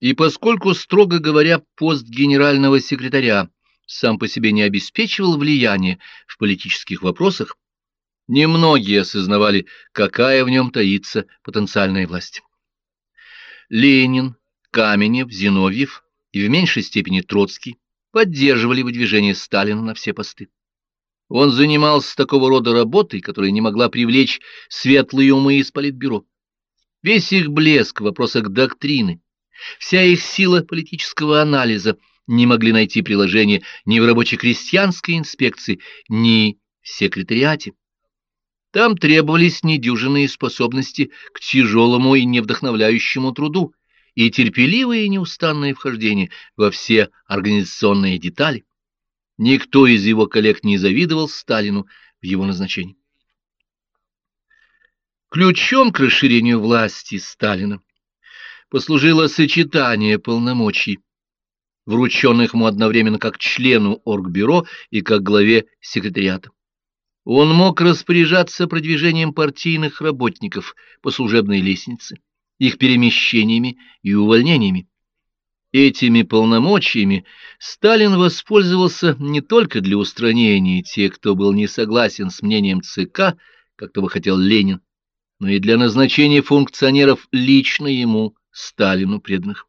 И поскольку, строго говоря, пост генерального секретаря сам по себе не обеспечивал влияния в политических вопросах, немногие осознавали, какая в нем таится потенциальная власть. Ленин, Каменев, Зиновьев и в меньшей степени Троцкий поддерживали выдвижение Сталина на все посты. Он занимался такого рода работой, которая не могла привлечь светлые умы из политбюро. Весь их блеск в вопросах доктрины, вся их сила политического анализа не могли найти приложения ни в рабоче-крестьянской инспекции, ни в секретариате. Там требовались недюжинные способности к тяжелому и невдохновляющему труду и терпеливое и неустанное вхождение во все организационные детали. Никто из его коллег не завидовал Сталину в его назначении. Ключом к расширению власти Сталина послужило сочетание полномочий, врученных ему одновременно как члену Оргбюро и как главе секретариата. Он мог распоряжаться продвижением партийных работников по служебной лестнице, их перемещениями и увольнениями, Этими полномочиями Сталин воспользовался не только для устранения тех, кто был не согласен с мнением ЦК, как того хотел Ленин, но и для назначения функционеров лично ему, Сталину, преданных.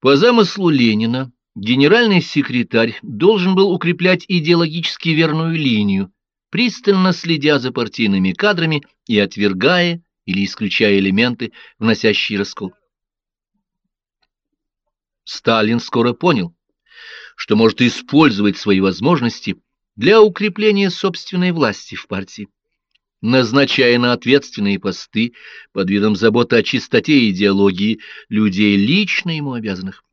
По замыслу Ленина, генеральный секретарь должен был укреплять идеологически верную линию, пристально следя за партийными кадрами и отвергая или исключая элементы, вносящие раскол. Сталин скоро понял, что может использовать свои возможности для укрепления собственной власти в партии, назначая на ответственные посты под видом заботы о чистоте идеологии людей лично ему обязанных.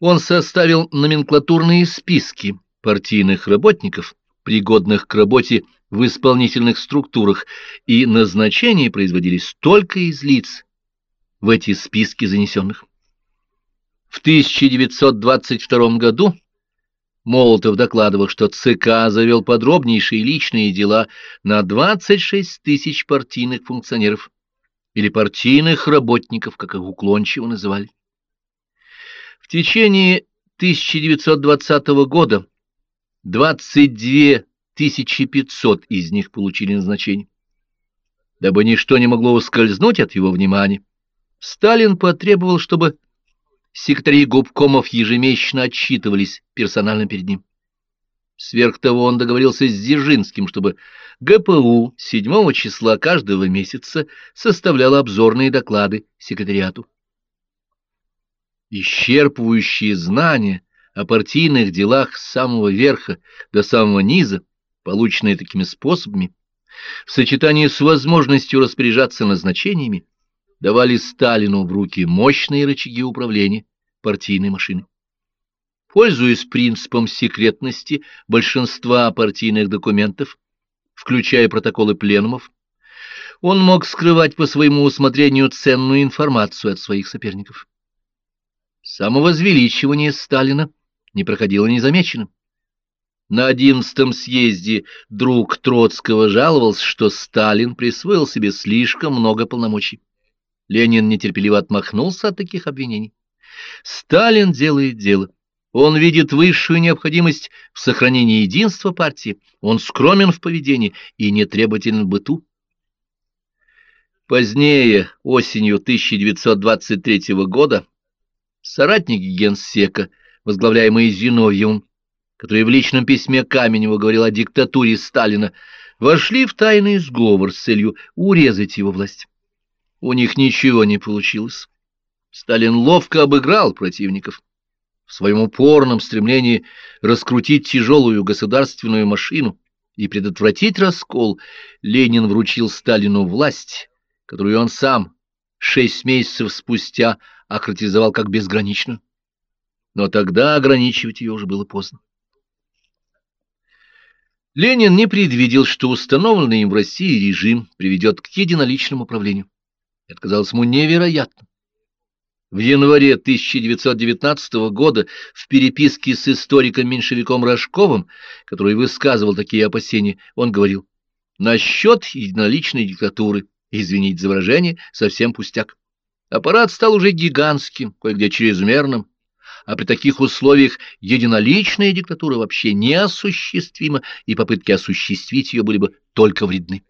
Он составил номенклатурные списки партийных работников, пригодных к работе в исполнительных структурах, и назначения производились только из лиц, в эти списки занесенных. В 1922 году Молотов докладывал, что ЦК завел подробнейшие личные дела на 26 тысяч партийных функционеров или партийных работников, как их уклончиво называли. В течение 1920 года 22 500 из них получили назначение. Дабы ничто не могло ускользнуть от его внимания, Сталин потребовал, чтобы секретари губкомов ежемесячно отчитывались персонально перед ним. Сверх того он договорился с Дзержинским, чтобы ГПУ 7 числа каждого месяца составляла обзорные доклады секретариату. Исчерпывающие знания о партийных делах с самого верха до самого низа, полученные такими способами, в сочетании с возможностью распоряжаться назначениями, давали Сталину в руки мощные рычаги управления партийной машины. Пользуясь принципом секретности большинства партийных документов, включая протоколы пленумов, он мог скрывать по своему усмотрению ценную информацию от своих соперников. Самовозвеличивание Сталина не проходило незамеченным. На одиннадцатом съезде друг Троцкого жаловался, что Сталин присвоил себе слишком много полномочий. Ленин нетерпеливо отмахнулся от таких обвинений. Сталин делает дело. Он видит высшую необходимость в сохранении единства партии, он скромен в поведении и нетребователен в быту. Позднее, осенью 1923 года, соратники генсека, возглавляемые Зиновьевым, который в личном письме Каменева говорил о диктатуре Сталина, вошли в тайный сговор с целью урезать его власть. У них ничего не получилось. Сталин ловко обыграл противников. В своем упорном стремлении раскрутить тяжелую государственную машину и предотвратить раскол, Ленин вручил Сталину власть, которую он сам шесть месяцев спустя охарактеризовал как безграничную. Но тогда ограничивать ее уже было поздно. Ленин не предвидел, что установленный им в России режим приведет к единоличному управлению. Это казалось ему невероятным. В январе 1919 года в переписке с историком-меньшевиком Рожковым, который высказывал такие опасения, он говорил, «Насчет единоличной диктатуры, извините за выражение, совсем пустяк. Аппарат стал уже гигантским, кое-где чрезмерным, а при таких условиях единоличная диктатура вообще неосуществима, и попытки осуществить ее были бы только вредны.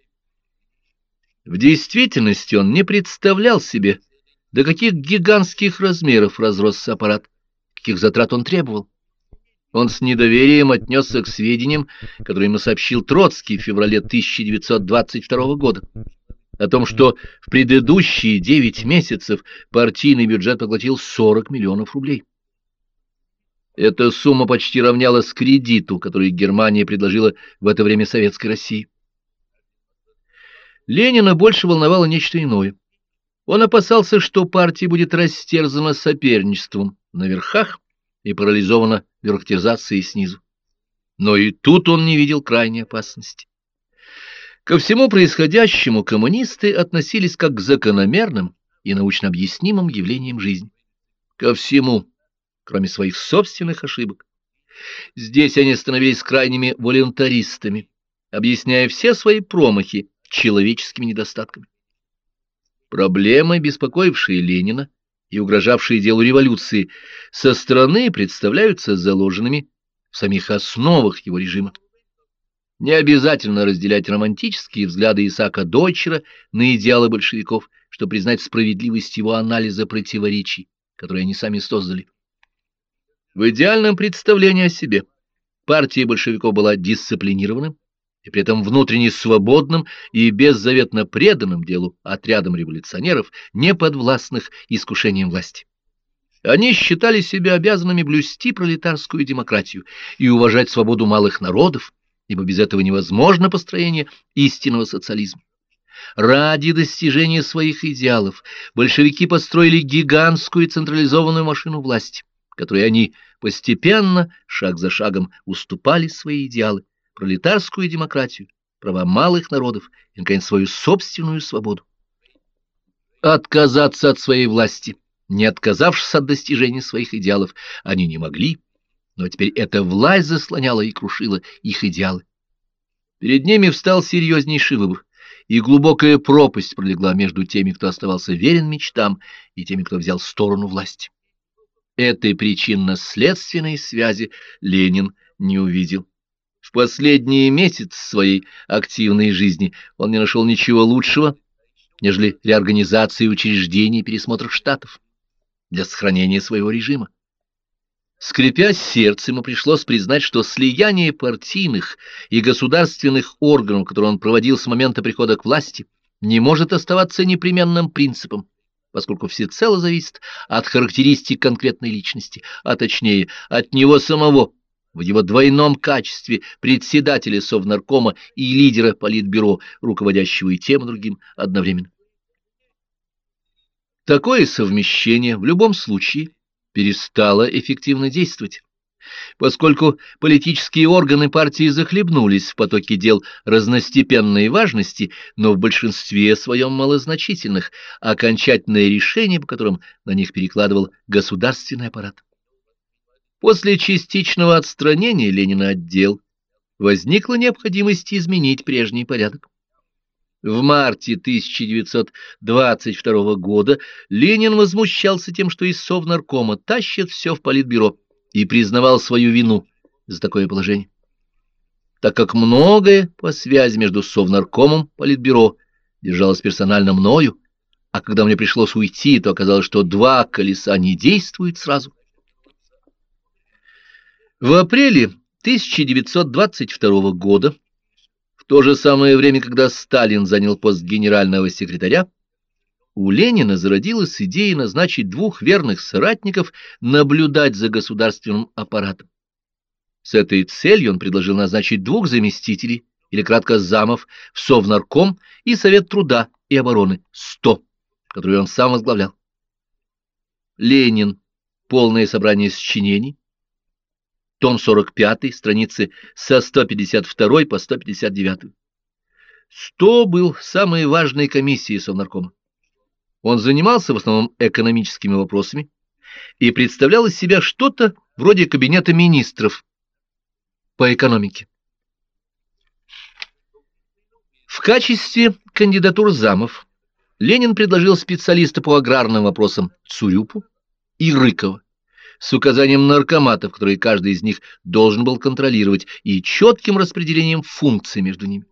В действительности он не представлял себе, до каких гигантских размеров разросся аппарат, каких затрат он требовал. Он с недоверием отнесся к сведениям, которые ему сообщил Троцкий в феврале 1922 года, о том, что в предыдущие 9 месяцев партийный бюджет поглотил 40 миллионов рублей. Эта сумма почти равнялась кредиту, который Германия предложила в это время Советской России. Ленина больше волновало нечто иное. Он опасался, что партия будет растерзана соперничеством на верхах и парализована бюрократизацией снизу. Но и тут он не видел крайней опасности. Ко всему происходящему коммунисты относились как к закономерным и научно объяснимым явлениям жизни. Ко всему кроме своих собственных ошибок. Здесь они становились крайними волюнтаристами, объясняя все свои промахи человеческими недостатками. Проблемы, беспокоившие Ленина и угрожавшие делу революции, со стороны представляются заложенными в самих основах его режима. Не обязательно разделять романтические взгляды Исаака Дойчера на идеалы большевиков, чтобы признать справедливость его анализа противоречий, которые они сами создали. В идеальном представлении о себе партия большевиков была дисциплинированным и при этом внутренне свободным и беззаветно преданным делу отрядом революционеров, не подвластных искушениям власти. Они считали себя обязанными блюсти пролетарскую демократию и уважать свободу малых народов, ибо без этого невозможно построение истинного социализма. Ради достижения своих идеалов большевики построили гигантскую централизованную машину власти, которой они постепенно, шаг за шагом, уступали свои идеалы, пролетарскую демократию, права малых народов и, наконец, свою собственную свободу. Отказаться от своей власти, не отказавшись от достижения своих идеалов, они не могли, но теперь эта власть заслоняла и крушила их идеалы. Перед ними встал серьезнейший выбор, и глубокая пропасть пролегла между теми, кто оставался верен мечтам, и теми, кто взял сторону власти. Этой причинно-следственной связи Ленин не увидел. В последние месяцы своей активной жизни он не нашел ничего лучшего, нежели реорганизации учреждений и пересмотр штатов для сохранения своего режима. Скрипя сердце, ему пришлось признать, что слияние партийных и государственных органов, которые он проводил с момента прихода к власти, не может оставаться непременным принципом поскольку всецело зависит от характеристик конкретной личности, а точнее от него самого, в его двойном качестве председателя Совнаркома и лидера Политбюро, руководящего и тем и другим одновременно. Такое совмещение в любом случае перестало эффективно действовать поскольку политические органы партии захлебнулись в потоке дел разностепенной важности, но в большинстве своем малозначительных, окончательное решение, по которым на них перекладывал государственный аппарат. После частичного отстранения Ленина от дел возникла необходимость изменить прежний порядок. В марте 1922 года Ленин возмущался тем, что из Совнаркома тащат все в Политбюро, и признавал свою вину за такое положение. Так как многое по связи между Совнаркомом Политбюро держалось персонально мною, а когда мне пришлось уйти, то оказалось, что два колеса не действуют сразу. В апреле 1922 года, в то же самое время, когда Сталин занял пост генерального секретаря, у Ленина зародилась идея назначить двух верных соратников наблюдать за государственным аппаратом. С этой целью он предложил назначить двух заместителей, или кратко замов, в Совнарком и Совет труда и обороны, 100, который он сам возглавлял. Ленин. Полное собрание сочинений. Том 45, страницы со 152 по 159. 100 был самой важной комиссией Совнаркома. Он занимался в основном экономическими вопросами и представлял из себя что-то вроде кабинета министров по экономике. В качестве кандидатур замов Ленин предложил специалиста по аграрным вопросам Цурюпу и Рыкова с указанием наркоматов, которые каждый из них должен был контролировать, и четким распределением функций между ними.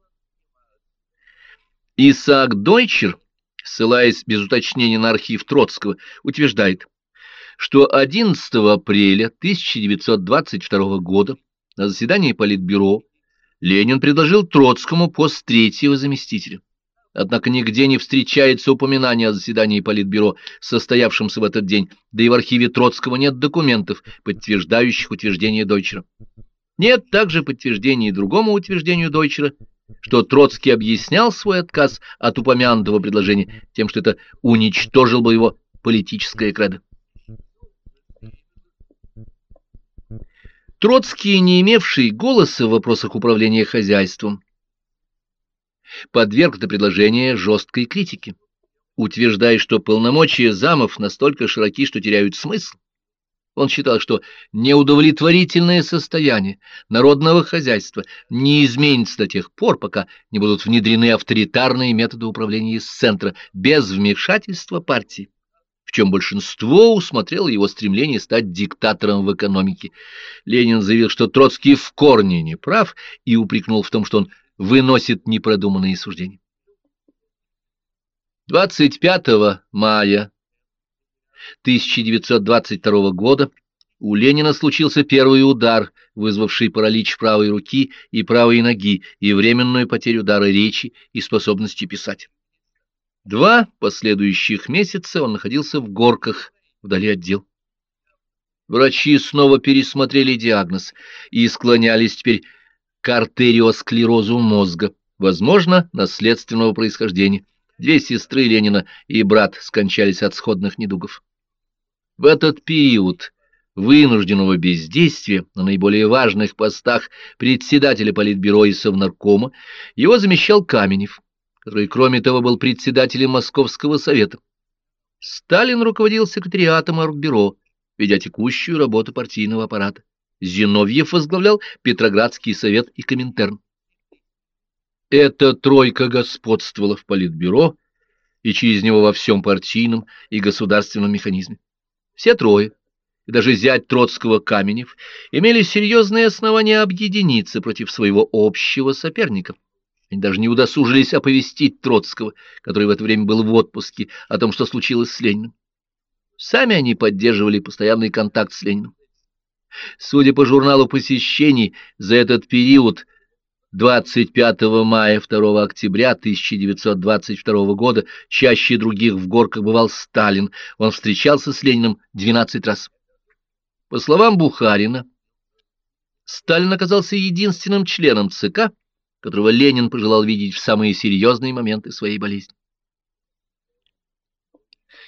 Исаак Дойчер, ссылаясь без уточнения на архив Троцкого, утверждает, что 11 апреля 1922 года на заседании Политбюро Ленин предложил Троцкому пост третьего заместителя. Однако нигде не встречается упоминание о заседании Политбюро, состоявшемся в этот день, да и в архиве Троцкого нет документов, подтверждающих утверждение Дойчера. Нет также подтверждения другому утверждению Дойчера, что Троцкий объяснял свой отказ от упомянутого предложения тем, что это уничтожил бы его политическое кредо. Троцкий, не имевший голоса в вопросах управления хозяйством, подверг это предложение жесткой критике, утверждая, что полномочия замов настолько широки, что теряют смысл. Он считал, что неудовлетворительное состояние народного хозяйства не изменится до тех пор, пока не будут внедрены авторитарные методы управления из центра без вмешательства партии, в чем большинство усмотрело его стремление стать диктатором в экономике. Ленин заявил, что Троцкий в корне не прав и упрекнул в том, что он выносит непродуманные суждения. 25 мая 1922 года у Ленина случился первый удар, вызвавший паралич правой руки и правой ноги и временную потерю дара речи и способности писать. Два последующих месяца он находился в горках, вдали от дел. Врачи снова пересмотрели диагноз и склонялись теперь к артериосклерозу мозга, возможно, наследственного происхождения. Две сестры Ленина и брат скончались от сходных недугов. В этот период вынужденного бездействия на наиболее важных постах председателя Политбюро и Совнаркома его замещал Каменев, который, кроме того, был председателем Московского совета. Сталин руководил секретариатом Оргбюро, ведя текущую работу партийного аппарата. Зиновьев возглавлял Петроградский совет и Коминтерн. Эта тройка господствовала в Политбюро и через него во всем партийном и государственном механизме. Все трое, и даже зять Троцкого Каменев, имели серьезные основания объединиться против своего общего соперника. Они даже не удосужились оповестить Троцкого, который в это время был в отпуске, о том, что случилось с Лениным. Сами они поддерживали постоянный контакт с Лениным. Судя по журналу посещений, за этот период 25 мая 2 октября 1922 года чаще других в горках бывал Сталин. Он встречался с Лениным 12 раз. По словам Бухарина, Сталин оказался единственным членом ЦК, которого Ленин пожелал видеть в самые серьезные моменты своей болезни.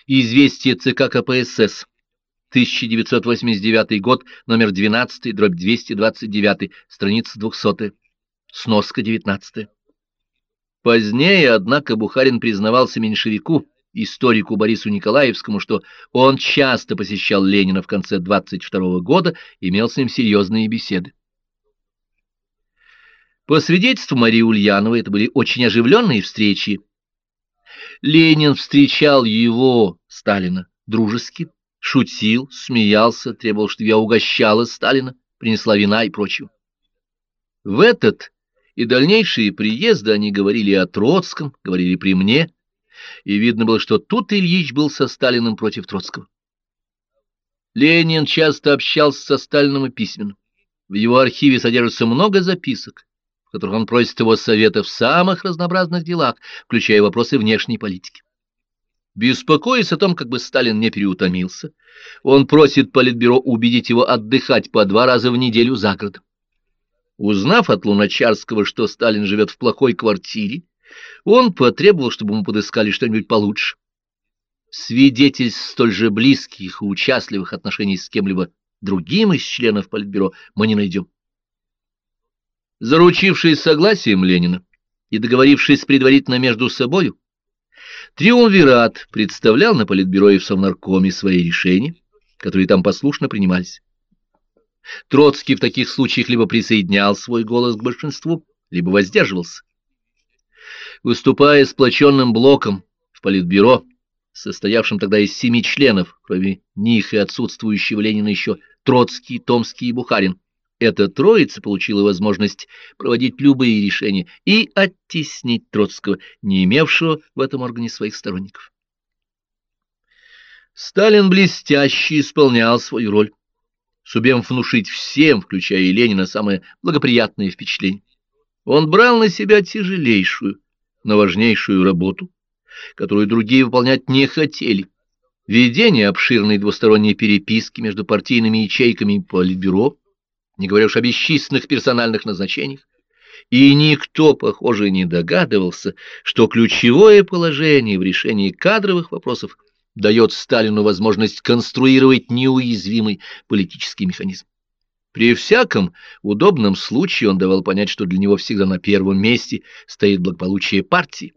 Известие ЦК КПСС 1989 год, номер 12, дробь 229, страница 200. Сноска 19. Позднее, однако, Бухарин признавался меньшевику, историку Борису Николаевскому, что он часто посещал Ленина в конце 22 года и имел с ним серьезные беседы. По свидетельству Марии Ульяновой, это были очень оживленные встречи. Ленин встречал его, Сталина, дружески, шутил, смеялся, требовал, чтобы я угощала Сталина, принесла вина и прочего. В этот и дальнейшие приезды они говорили о Троцком, говорили при мне, и видно было, что тут Ильич был со Сталиным против Троцкого. Ленин часто общался со Сталиным и письменно. В его архиве содержится много записок, в которых он просит его совета в самых разнообразных делах, включая вопросы внешней политики. Беспокоясь о том, как бы Сталин не переутомился, он просит Политбюро убедить его отдыхать по два раза в неделю за городом. Узнав от Луначарского, что Сталин живет в плохой квартире, он потребовал, чтобы ему подыскали что-нибудь получше. Свидетельств столь же близких и участливых отношений с кем-либо другим из членов Политбюро мы не найдем. Заручившись согласием Ленина и договорившись предварительно между собою, Триумвират представлял на Политбюро и в Совнаркоме свои решения, которые там послушно принимались. Троцкий в таких случаях либо присоединял свой голос к большинству, либо воздерживался. Выступая сплоченным блоком В Политбюро, состоявшем тогда из семи членов, кроме них и отсутствующего Ленина еще Троцкий, Томский и Бухарин, эта троица получила возможность проводить любые решения и оттеснить Троцкого, не имевшего в этом органе своих сторонников. Сталин блестяще исполнял свою роль, сумев внушить всем, включая и Ленина, самое благоприятное впечатление. Он брал на себя тяжелейшую, но важнейшую работу, которую другие выполнять не хотели. Ведение обширной двусторонней переписки между партийными ячейками и политбюро, не говоря уж о бесчисленных персональных назначениях, и никто, похоже, не догадывался, что ключевое положение в решении кадровых вопросов – дает Сталину возможность конструировать неуязвимый политический механизм. При всяком удобном случае он давал понять, что для него всегда на первом месте стоит благополучие партии.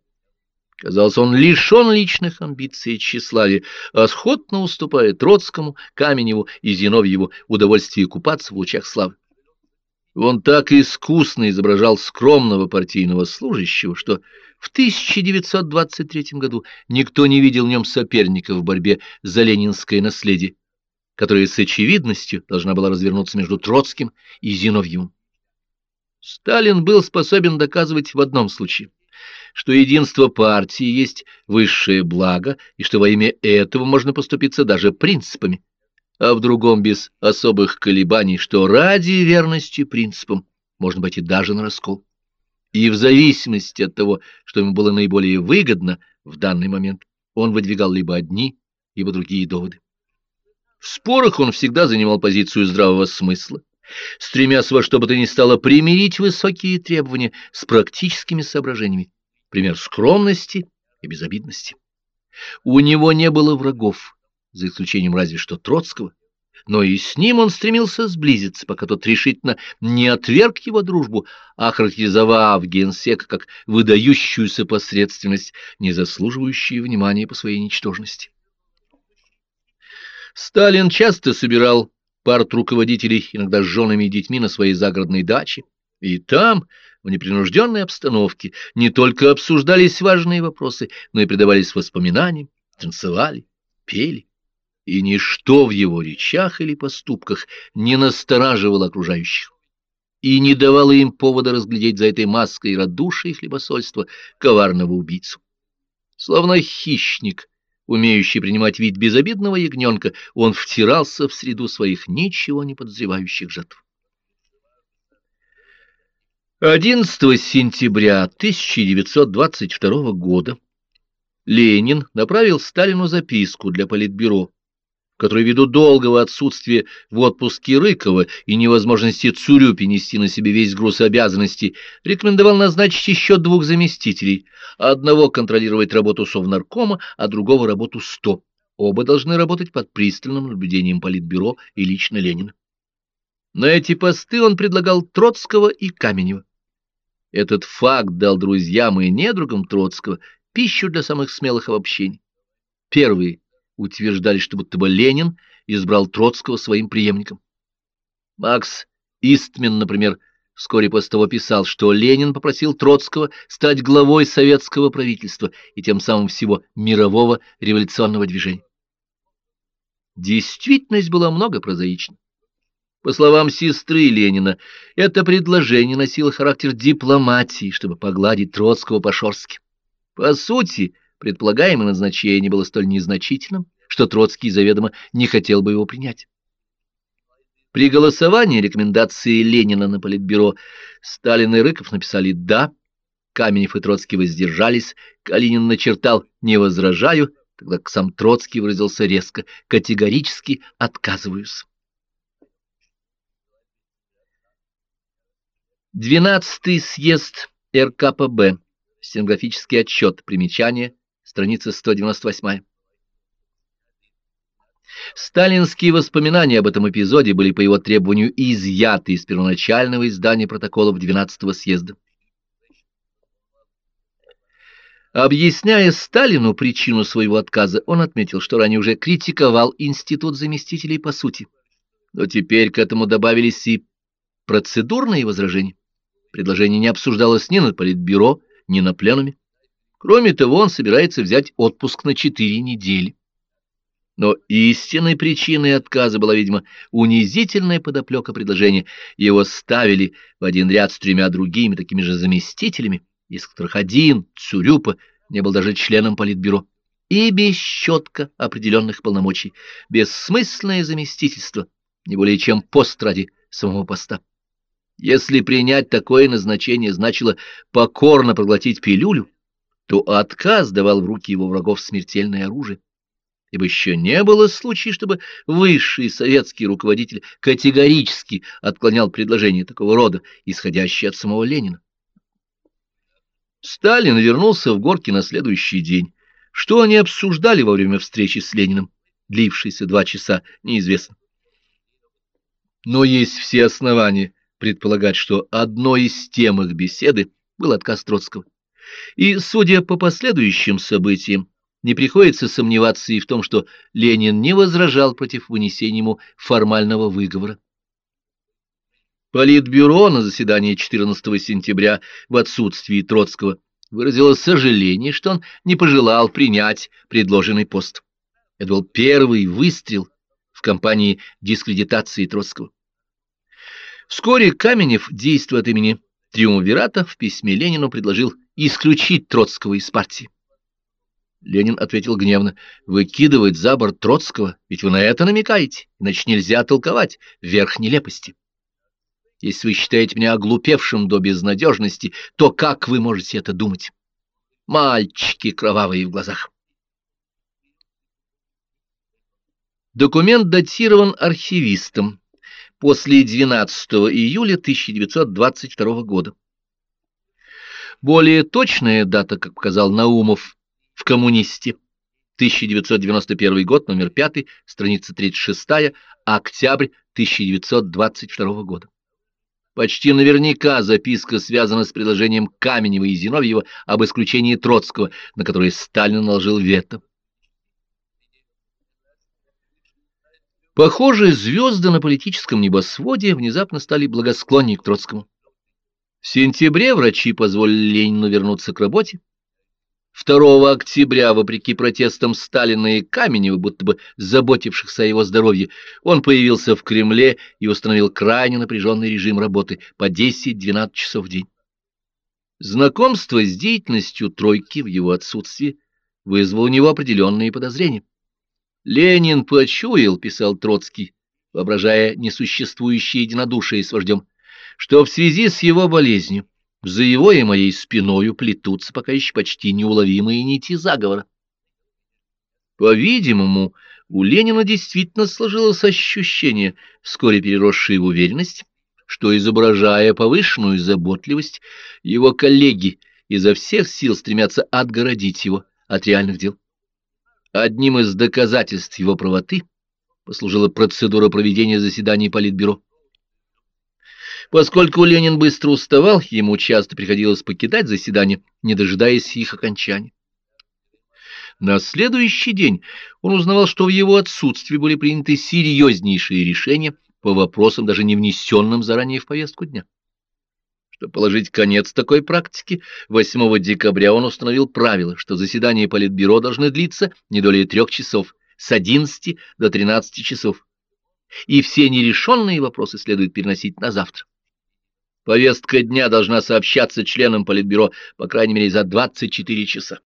Казалось, он лишен личных амбиций и тщеславия, а охотно уступая Троцкому, Каменеву и Зиновьеву удовольствие купаться в лучах славы. Он так искусно изображал скромного партийного служащего, что в 1923 году никто не видел в нем соперника в борьбе за ленинское наследие, которое с очевидностью должна была развернуться между Троцким и Зиновьевым. Сталин был способен доказывать в одном случае, что единство партии есть высшее благо, и что во имя этого можно поступиться даже принципами, а в другом без особых колебаний, что ради верности принципам можно пойти даже на раскол и в зависимости от того, что ему было наиболее выгодно в данный момент, он выдвигал либо одни, либо другие доводы. В спорах он всегда занимал позицию здравого смысла, стремясь во что бы то ни стало примирить высокие требования с практическими соображениями, пример скромности и безобидности. У него не было врагов, за исключением разве что Троцкого, но и с ним он стремился сблизиться, пока тот решительно не отверг его дружбу, охарактеризовав генсека как выдающуюся посредственность, не заслуживающую внимания по своей ничтожности. Сталин часто собирал парт руководителей, иногда с женами и детьми, на своей загородной даче, и там, в непринужденной обстановке, не только обсуждались важные вопросы, но и предавались воспоминаниям, танцевали, пели. И ничто в его речах или поступках не настораживало окружающих. И не давало им повода разглядеть за этой маской радушия и хлебосольства коварного убийцу. Словно хищник, умеющий принимать вид безобидного ягненка, он втирался в среду своих ничего не подозревающих жертв. 11 сентября 1922 года Ленин направил Сталину записку для Политбюро который ввиду долгого отсутствия в отпуске Рыкова и невозможности Цурю нести на себе весь груз обязанностей, рекомендовал назначить еще двух заместителей, одного контролировать работу Совнаркома, а другого работу СТО. Оба должны работать под пристальным наблюдением Политбюро и лично Ленина. На эти посты он предлагал Троцкого и Каменева. Этот факт дал друзьям и недругам Троцкого пищу для самых смелых обобщений. Первый утверждали, что будто бы Ленин избрал Троцкого своим преемником. Макс Истмен, например, вскоре после того писал, что Ленин попросил Троцкого стать главой советского правительства и тем самым всего мирового революционного движения. Действительность была много прозаична. По словам сестры Ленина, это предложение носило характер дипломатии, чтобы погладить Троцкого по-шорски. По сути, предполагаемое назначение было столь незначительным, что Троцкий заведомо не хотел бы его принять. При голосовании рекомендации Ленина на Политбюро Сталин и Рыков написали «да», Каменев и Троцкий воздержались, Калинин начертал «не возражаю», тогда сам Троцкий выразился резко «категорически отказываюсь». Двенадцатый съезд РКПБ. Стенографический отчет. Примечание страница 198. Сталинские воспоминания об этом эпизоде были по его требованию изъяты из первоначального издания протоколов 12-го съезда. Объясняя Сталину причину своего отказа, он отметил, что ранее уже критиковал институт заместителей по сути. Но теперь к этому добавились и процедурные возражения. Предложение не обсуждалось ни на политбюро, ни на пленуме. Кроме того, он собирается взять отпуск на четыре недели. Но истинной причиной отказа была, видимо, унизительная подоплека предложения. Его ставили в один ряд с тремя другими такими же заместителями, из которых один, Цурюпа, не был даже членом политбюро, и без четко определенных полномочий, бессмысленное заместительство, не более чем пост ради самого поста. Если принять такое назначение значило покорно проглотить пилюлю, то отказ давал в руки его врагов смертельное оружие ибо еще не было случая, чтобы высший советский руководитель категорически отклонял предложение такого рода, исходящее от самого Ленина. Сталин вернулся в Горки на следующий день. Что они обсуждали во время встречи с Лениным, длившейся два часа, неизвестно. Но есть все основания предполагать, что одной из тем их беседы был отказ Троцкого. И, судя по последующим событиям, не приходится сомневаться и в том, что Ленин не возражал против вынесения ему формального выговора. Политбюро на заседании 14 сентября в отсутствии Троцкого выразило сожаление, что он не пожелал принять предложенный пост. Это был первый выстрел в кампании дискредитации Троцкого. Вскоре Каменев, действуя от имени Триумвирата, в письме Ленину предложил исключить Троцкого из партии. Ленин ответил гневно. «Выкидывать за борт Троцкого, ведь вы на это намекаете, иначе нельзя толковать верх нелепости. Если вы считаете меня оглупевшим до безнадежности, то как вы можете это думать? Мальчики кровавые в глазах». Документ датирован архивистом после 12 июля 1922 года. Более точная дата, как показал Наумов, в «Коммунисте». 1991 год, номер 5, страница 36, октябрь 1922 года. Почти наверняка записка связана с предложением Каменева и Зиновьева об исключении Троцкого, на которое Сталин наложил вето. Похоже, звезды на политическом небосводе внезапно стали благосклоннее к Троцкому. В сентябре врачи позволили Ленину вернуться к работе. 2 октября, вопреки протестам Сталина и Каменева, будто бы заботившихся о его здоровье, он появился в Кремле и установил крайне напряженный режим работы по 10-12 часов в день. Знакомство с деятельностью тройки в его отсутствии вызвало у него определенные подозрения. «Ленин почуял», — писал Троцкий, воображая несуществующее единодушие с вождем, что в связи с его болезнью за его и моей спиною плетутся пока еще почти неуловимые нити заговора. По-видимому, у Ленина действительно сложилось ощущение, вскоре переросшее в уверенность, что, изображая повышенную заботливость, его коллеги изо всех сил стремятся отгородить его от реальных дел. Одним из доказательств его правоты послужила процедура проведения заседаний Политбюро. Поскольку Ленин быстро уставал, ему часто приходилось покидать заседания, не дожидаясь их окончания. На следующий день он узнавал, что в его отсутствии были приняты серьезнейшие решения по вопросам, даже не внесенным заранее в повестку дня. Чтобы положить конец такой практике, 8 декабря он установил правило, что заседания Политбюро должны длиться не более трех часов, с 11 до 13 часов, и все нерешенные вопросы следует переносить на завтра. Повестка дня должна сообщаться членам Политбюро, по крайней мере, за 24 часа.